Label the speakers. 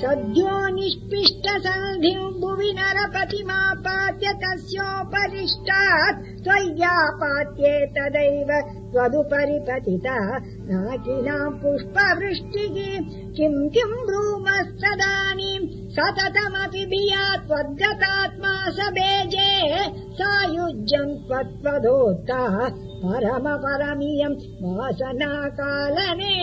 Speaker 1: सद्यो निष्पिष्टसन्धिम् भुवि नरपतिमापात्य तस्योपरिष्टात् त्वय्यापात्ये तदैव त्वदुपरि पतिता नाकिनाम् पुष्पवृष्टिः किम् किम् ब्रूमस्तदानीम् सततमपि भिया त्वद्गतात्मा स बेजे सायुज्यम् त्वदोक्ता परमपरमियम् वासनाकालने